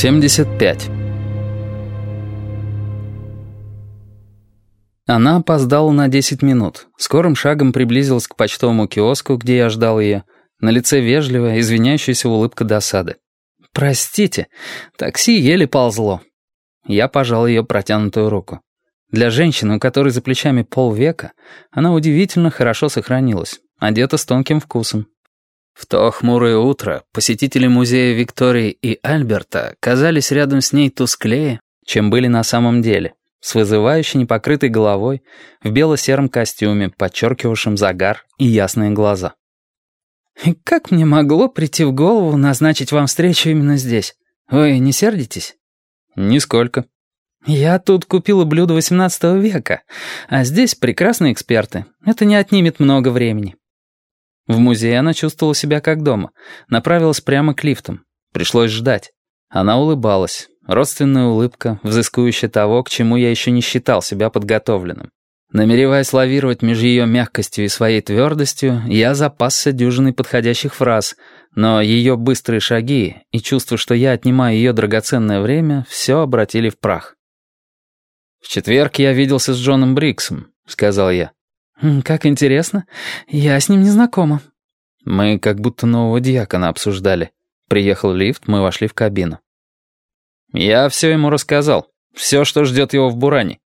75. Она опоздала на 10 минут. Скорым шагом приблизилась к почтовому киоску, где я ждал ее. На лице вежливая, извиняющаяся улыбка досады. «Простите, такси еле ползло». Я пожал ее протянутую руку. Для женщины, у которой за плечами полвека, она удивительно хорошо сохранилась, одета с тонким вкусом, в то хмурое утро посетители музея Виктории и Альберта казались рядом с ней тусклее, чем были на самом деле, с вызывающей непокрытой головой, в бело-сером костюме, подчеркивавшем загар и ясные глаза. «Как мне могло прийти в голову назначить вам встречу именно здесь? Вы не сердитесь?» «Нисколько». «Я тут купила блюдо XVIII века, а здесь прекрасные эксперты. Это не отнимет много времени». В музее она чувствовала себя как дома. Направилась прямо к лифтам. Пришлось ждать. Она улыбалась. Родственная улыбка, взыскующая того, к чему я еще не считал себя подготовленным. Намереваясь лавировать между ее мягкостью и своей твердостью, я запасся дюжиной подходящих фраз, но ее быстрые шаги и чувство, что я отнимаю ее драгоценное время, все обратили в прах. «В четверг я виделся с Джоном Бриксом», — сказал я. «Как интересно. Я с ним не знакома». Мы как будто нового дьякона обсуждали. Приехал лифт, мы вошли в кабину. Я все ему рассказал. Все, что ждет его в Буране.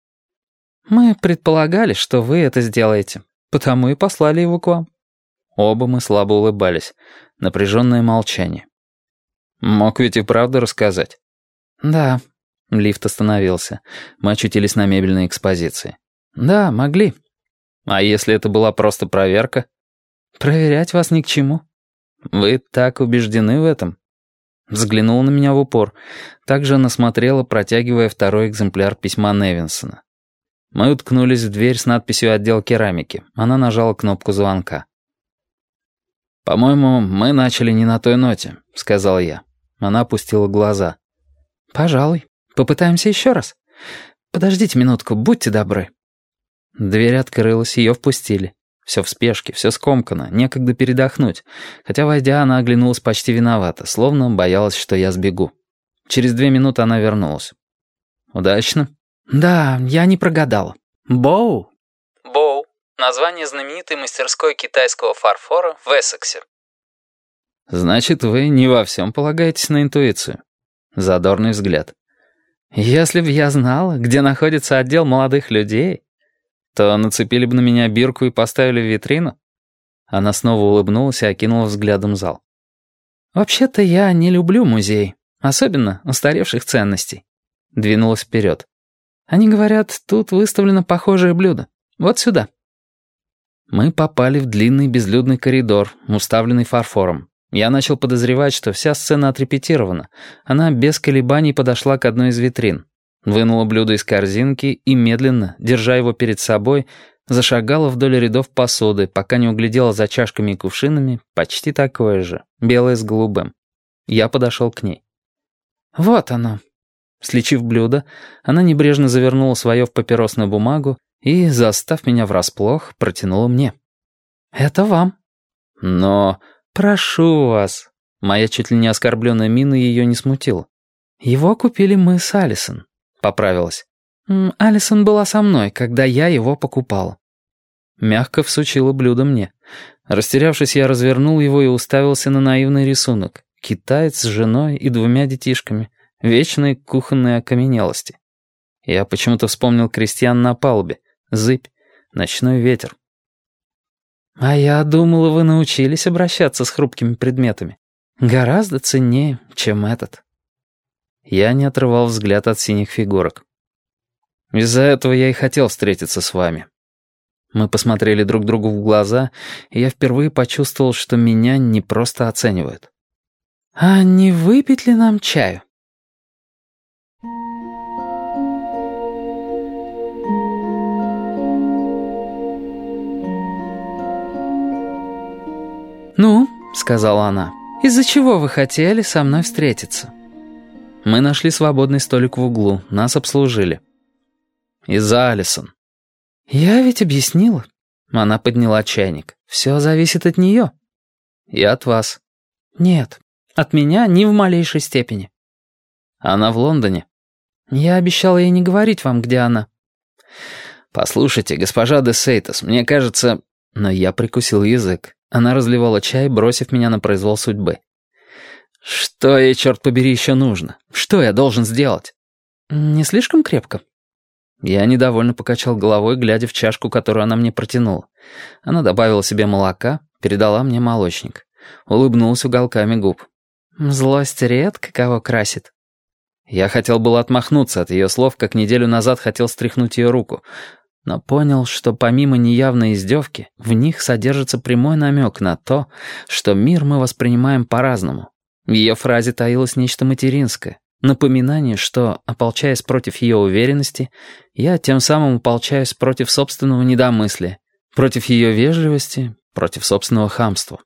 Мы предполагали, что вы это сделаете, потому и послали его к вам. Оба мы слабо улыбались. Напряженное молчание. Мог ведь и правда рассказать. Да. Лифт остановился. Мы очутились на мебельной экспозиции. Да, могли. А если это была просто проверка? Проверять вас ни к чему. Вы так убеждены в этом? Взглянула на меня в упор. Также она смотрела, протягивая второй экземпляр письма Невинсона. Мы уткнулись в дверь с надписью «Отдел керамики». Она нажала кнопку звонка. «По-моему, мы начали не на той ноте», — сказал я. Она опустила глаза. «Пожалуй. Попытаемся еще раз. Подождите минутку, будьте добры». Дверь открылась, ее впустили. Все в спешке, все скомкано, некогда передохнуть. Хотя, войдя, она оглянулась почти виновата, словно боялась, что я сбегу. Через две минуты она вернулась. «Удачно?» «Да, я не прогадала. Боу?» «Боу. Название знаменитой мастерской китайского фарфора в Эссексе». «Значит, вы не во всем полагаетесь на интуицию?» Задорный взгляд. «Если б я знала, где находится отдел молодых людей...» то нацепили бы на меня бирку и поставили в витрину?» Она снова улыбнулась и окинула взглядом зал. «Вообще-то я не люблю музей, особенно устаревших ценностей». Двинулась вперед. «Они говорят, тут выставлено похожее блюдо. Вот сюда». Мы попали в длинный безлюдный коридор, уставленный фарфором. Я начал подозревать, что вся сцена отрепетирована. Она без колебаний подошла к одной из витрин. Вынула блюдо из корзинки и медленно, держа его перед собой, зашагала вдоль рядов посуды, пока не углядела за чашками и кувшинами почти такое же, белое с голубым. Я подошел к ней. «Вот оно». Слечив блюдо, она небрежно завернула свое в папиросную бумагу и, застав меня врасплох, протянула мне. «Это вам». «Но...» «Прошу вас». Моя чуть ли не оскорбленная мина ее не смутила. «Его купили мы с Алисон поправилась. «Алисон была со мной, когда я его покупал». Мягко всучила блюдо мне. Растерявшись, я развернул его и уставился на наивный рисунок. Китаец с женой и двумя детишками. Вечной кухонной окаменелости. Я почему-то вспомнил крестьян на палубе. Зыбь. Ночной ветер. «А я думала, вы научились обращаться с хрупкими предметами. Гораздо ценнее, чем этот». Я не отрывал взгляд от синих фигурок. «Из-за этого я и хотел встретиться с вами». Мы посмотрели друг другу в глаза, и я впервые почувствовал, что меня не просто оценивают. «А не выпить ли нам чаю?» «Ну», — сказала она, — «из-за чего вы хотели со мной встретиться?» Мы нашли свободный столик в углу, нас обслужили. Из-за Алисон. «Я ведь объяснила». Она подняла чайник. «Все зависит от нее». «И от вас». «Нет, от меня ни в малейшей степени». Она в Лондоне. Я обещала ей не говорить вам, где она. Послушайте, госпожа де Сейтос, мне кажется... Но я прикусил язык. Она разливала чай, бросив меня на произвол судьбы. Что ей, черт побери, еще нужно? Что я должен сделать? Не слишком крепко? Я недовольно покачал головой, глядя в чашку, которую она мне протянула. Она добавила себе молока, передала мне молочник. Улыбнулась уголками губ. «Злость редко кого красит». Я хотел было отмахнуться от ее слов, как неделю назад хотел стряхнуть ее руку, но понял, что помимо неявной издевки, в них содержится прямой намек на то, что мир мы воспринимаем по-разному. В ее фразе таилось нечто материнское, напоминание, что, ополчаясь против ее уверенности, я тем самым ополчаюсь против собственного недомыслия, против ее вежливости, против собственного хамства.